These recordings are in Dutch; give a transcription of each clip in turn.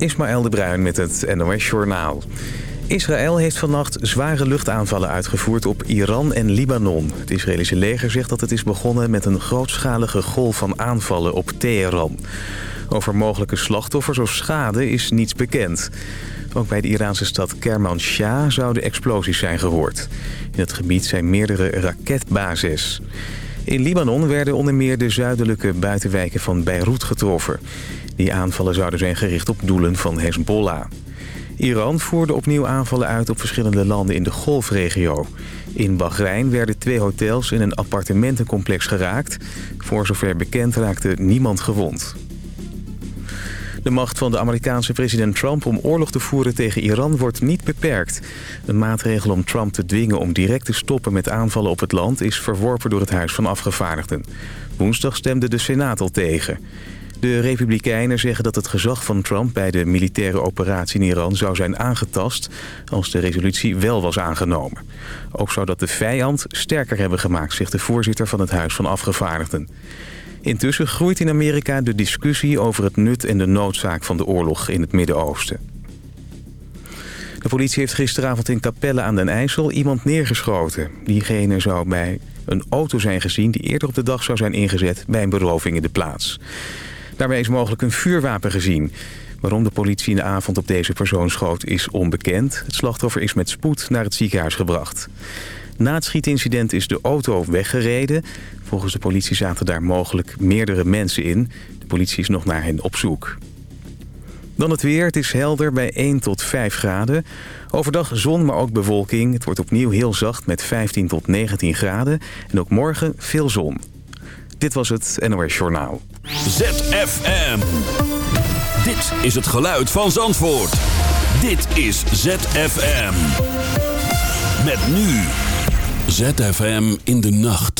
Ismaël de Bruin met het NOS Journaal. Israël heeft vannacht zware luchtaanvallen uitgevoerd op Iran en Libanon. Het Israëlische leger zegt dat het is begonnen met een grootschalige golf van aanvallen op Teheran. Over mogelijke slachtoffers of schade is niets bekend. Ook bij de Iraanse stad Kermanshah zouden explosies zijn gehoord. In het gebied zijn meerdere raketbases. In Libanon werden onder meer de zuidelijke buitenwijken van Beirut getroffen. Die aanvallen zouden zijn gericht op doelen van Hezbollah. Iran voerde opnieuw aanvallen uit op verschillende landen in de golfregio. In Bahrein werden twee hotels in een appartementencomplex geraakt. Voor zover bekend raakte niemand gewond. De macht van de Amerikaanse president Trump om oorlog te voeren tegen Iran wordt niet beperkt. Een maatregel om Trump te dwingen om direct te stoppen met aanvallen op het land... is verworpen door het Huis van Afgevaardigden. Woensdag stemde de Senaat al tegen. De Republikeinen zeggen dat het gezag van Trump bij de militaire operatie in Iran zou zijn aangetast als de resolutie wel was aangenomen. Ook zou dat de vijand sterker hebben gemaakt, zegt de voorzitter van het Huis van Afgevaardigden. Intussen groeit in Amerika de discussie over het nut en de noodzaak van de oorlog in het Midden-Oosten. De politie heeft gisteravond in Capelle aan den IJssel iemand neergeschoten. Diegene zou bij een auto zijn gezien die eerder op de dag zou zijn ingezet bij een beroving in de plaats. Daarbij is mogelijk een vuurwapen gezien. Waarom de politie in de avond op deze persoon schoot is onbekend. Het slachtoffer is met spoed naar het ziekenhuis gebracht. Na het schietincident is de auto weggereden. Volgens de politie zaten daar mogelijk meerdere mensen in. De politie is nog naar hen op zoek. Dan het weer. Het is helder bij 1 tot 5 graden. Overdag zon, maar ook bewolking. Het wordt opnieuw heel zacht met 15 tot 19 graden. En ook morgen veel zon. Dit was het NOS Journaal. ZFM. Dit is het geluid van Zandvoort. Dit is ZFM. Met nu. ZFM in de nacht.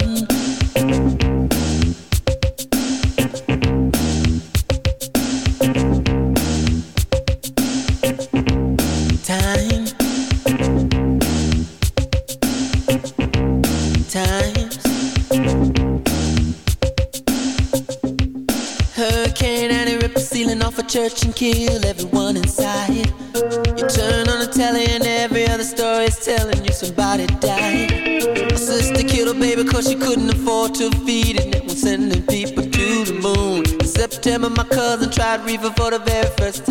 Reefer for the very first time.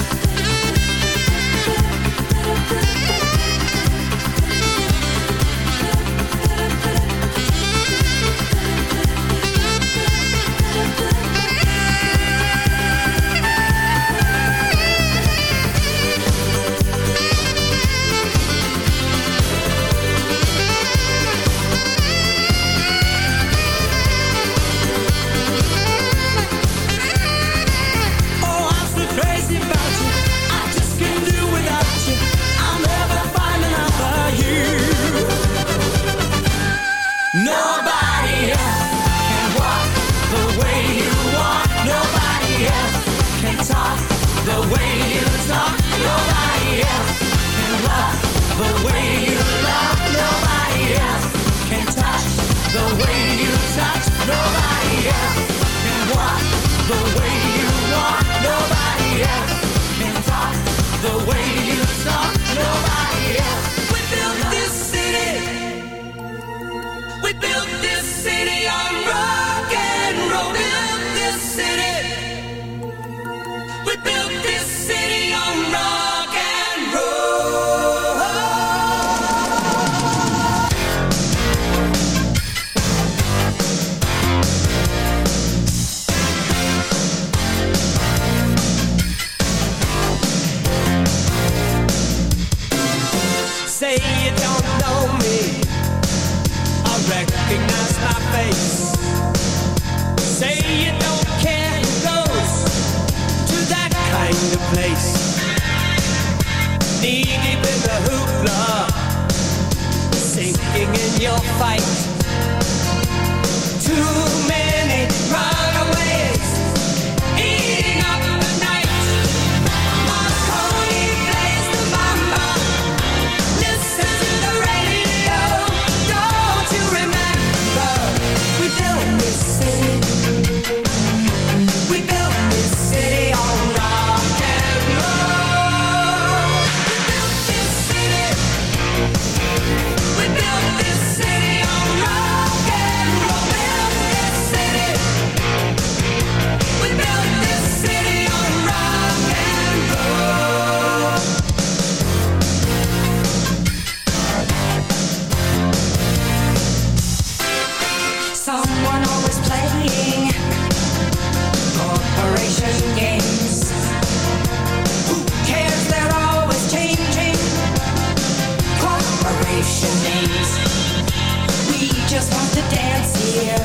just want to dance here.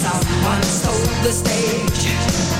Someone stole the stage.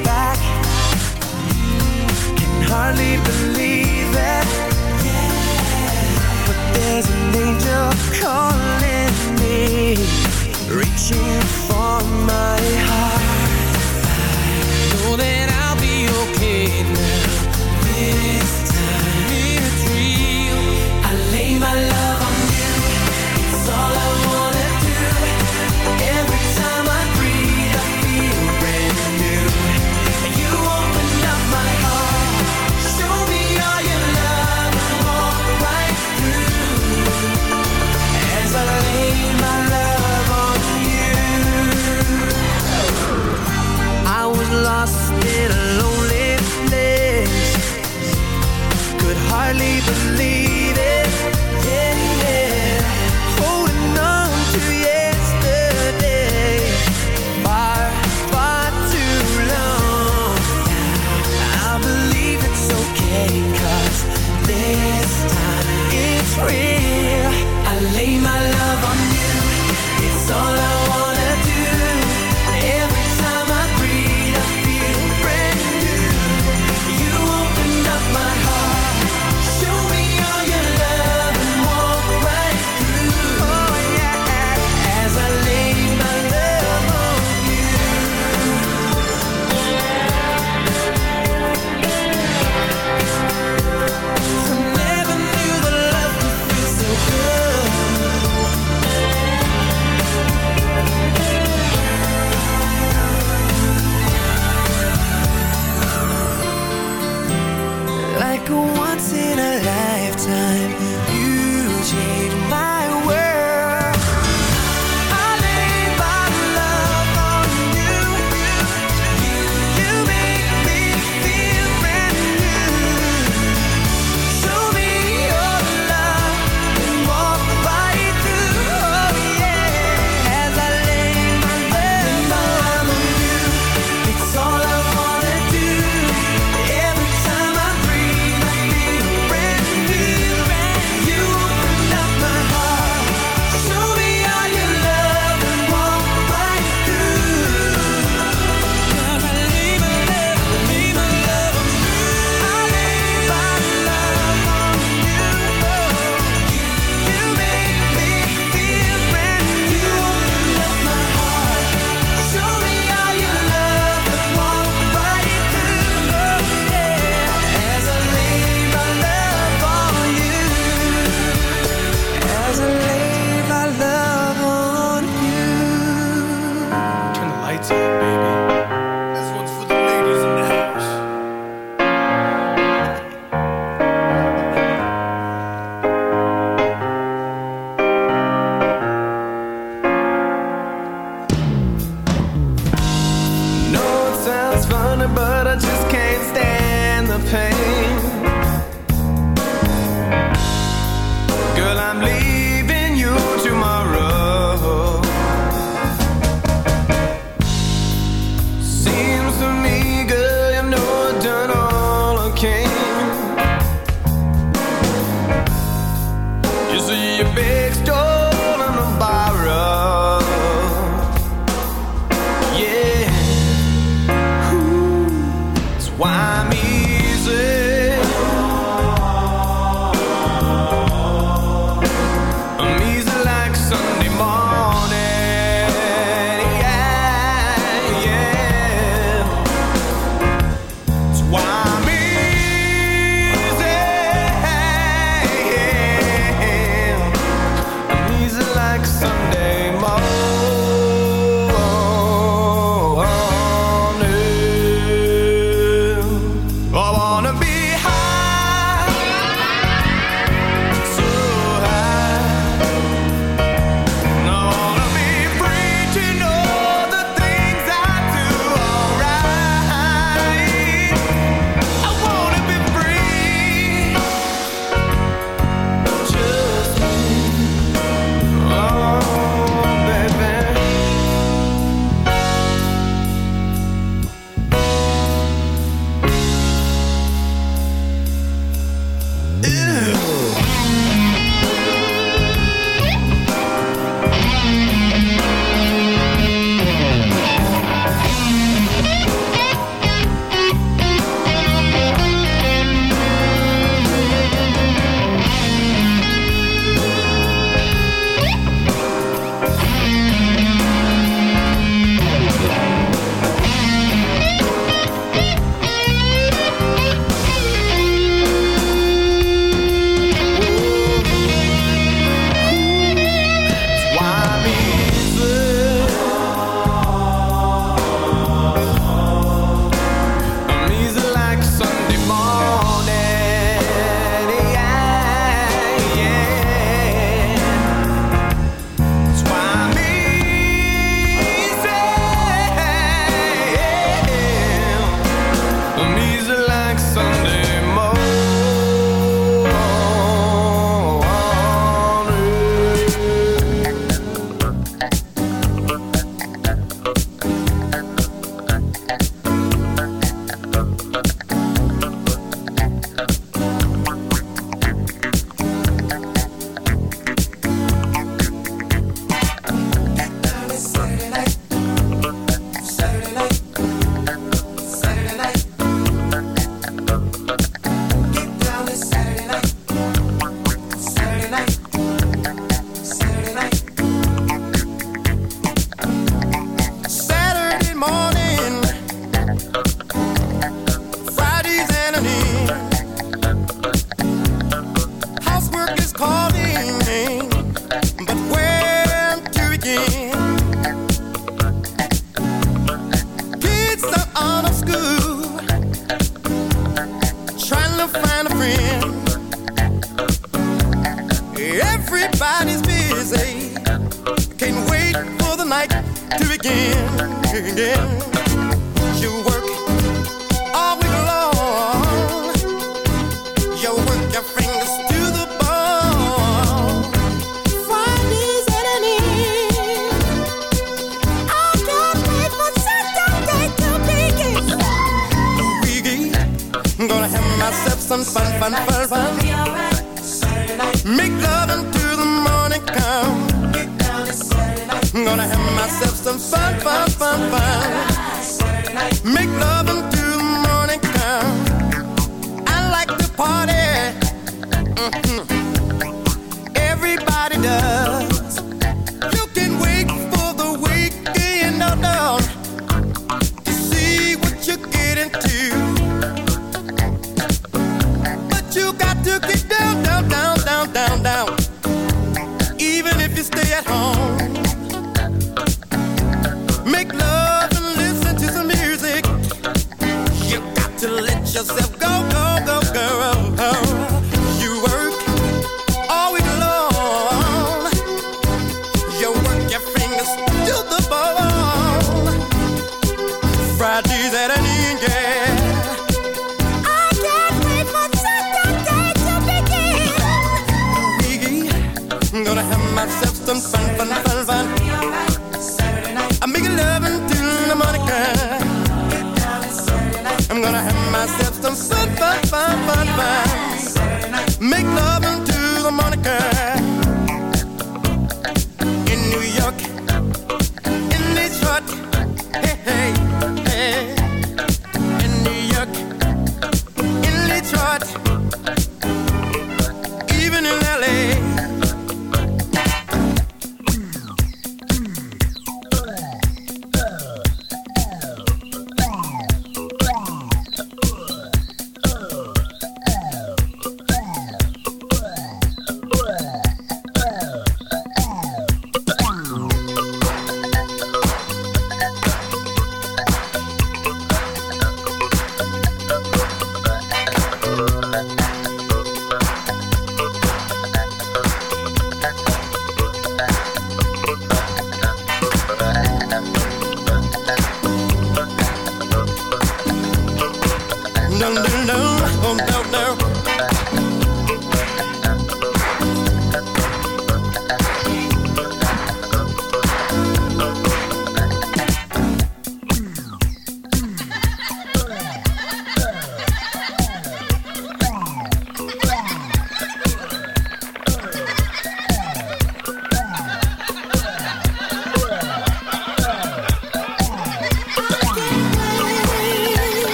hardly believe it But there's an angel calling me Reaching for my heart. Know that I'll be okay now. This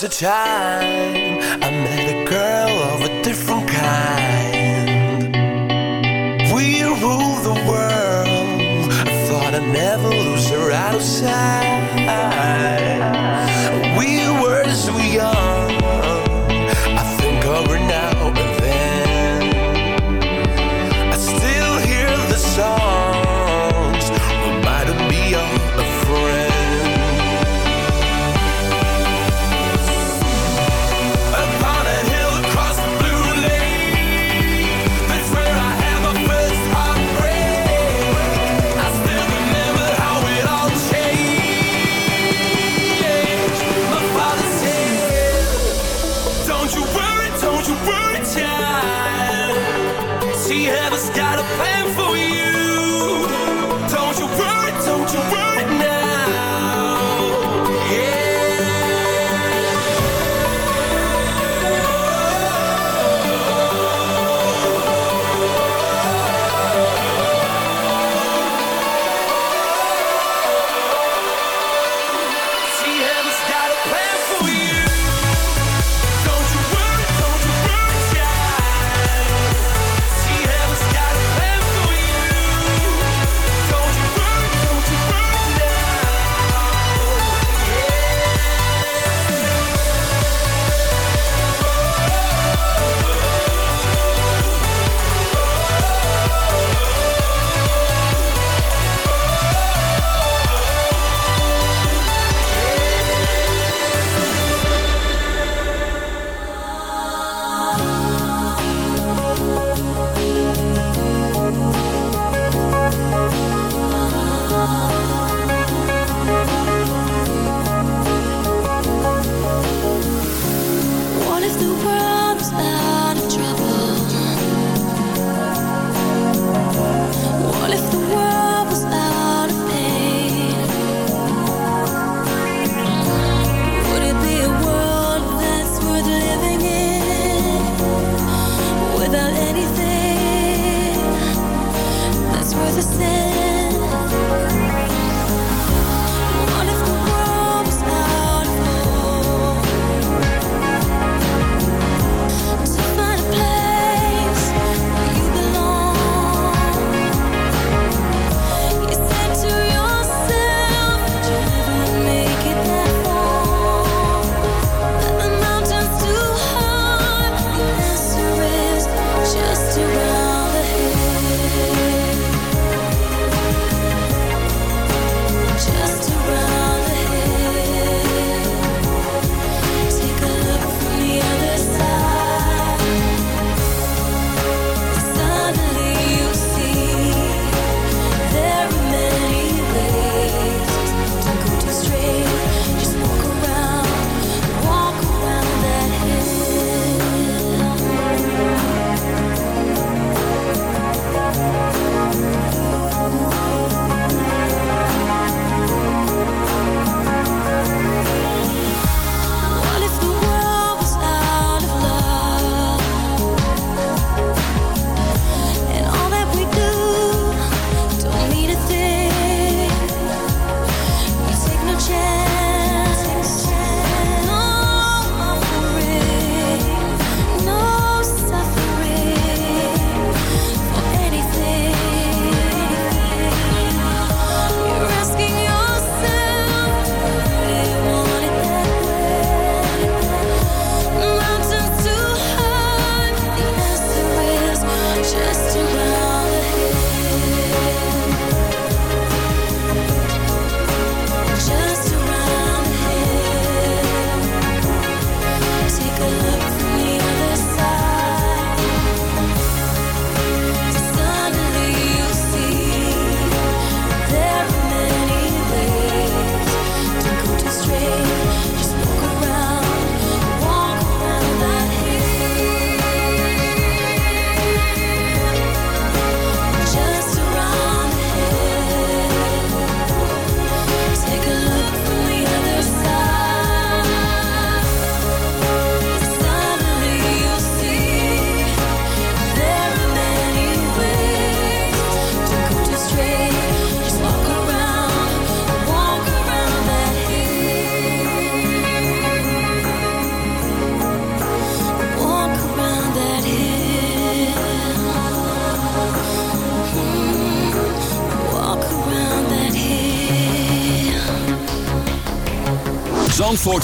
the time she got a plan for you.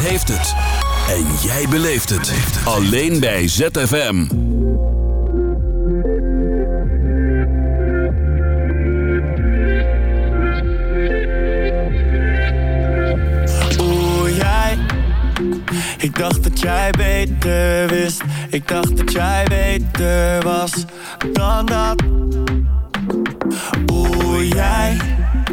Heeft het. En jij beleeft het. Alleen bij ZFM. Oeh, jij. Ik dacht dat jij beter wist. Ik dacht dat jij beter was dan dat. Oeh, jij.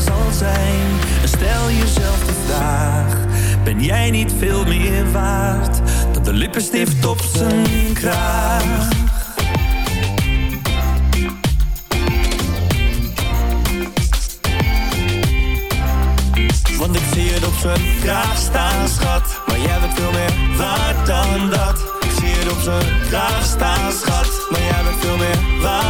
Zal zijn? Stel jezelf de vraag: ben jij niet veel meer waard dan de lippenstift op zijn kraag? Want ik zie het op zijn kraag staan, schat. Maar jij bent veel meer waard dan dat. Ik zie het op zijn kraag staan, schat. Maar jij bent veel meer waard.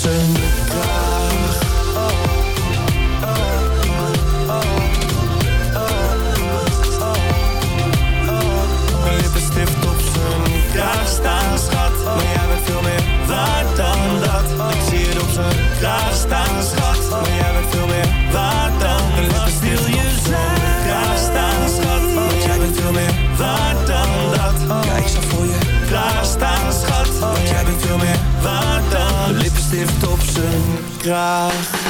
zijn ja.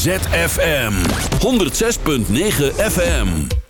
ZFM 106.9 FM.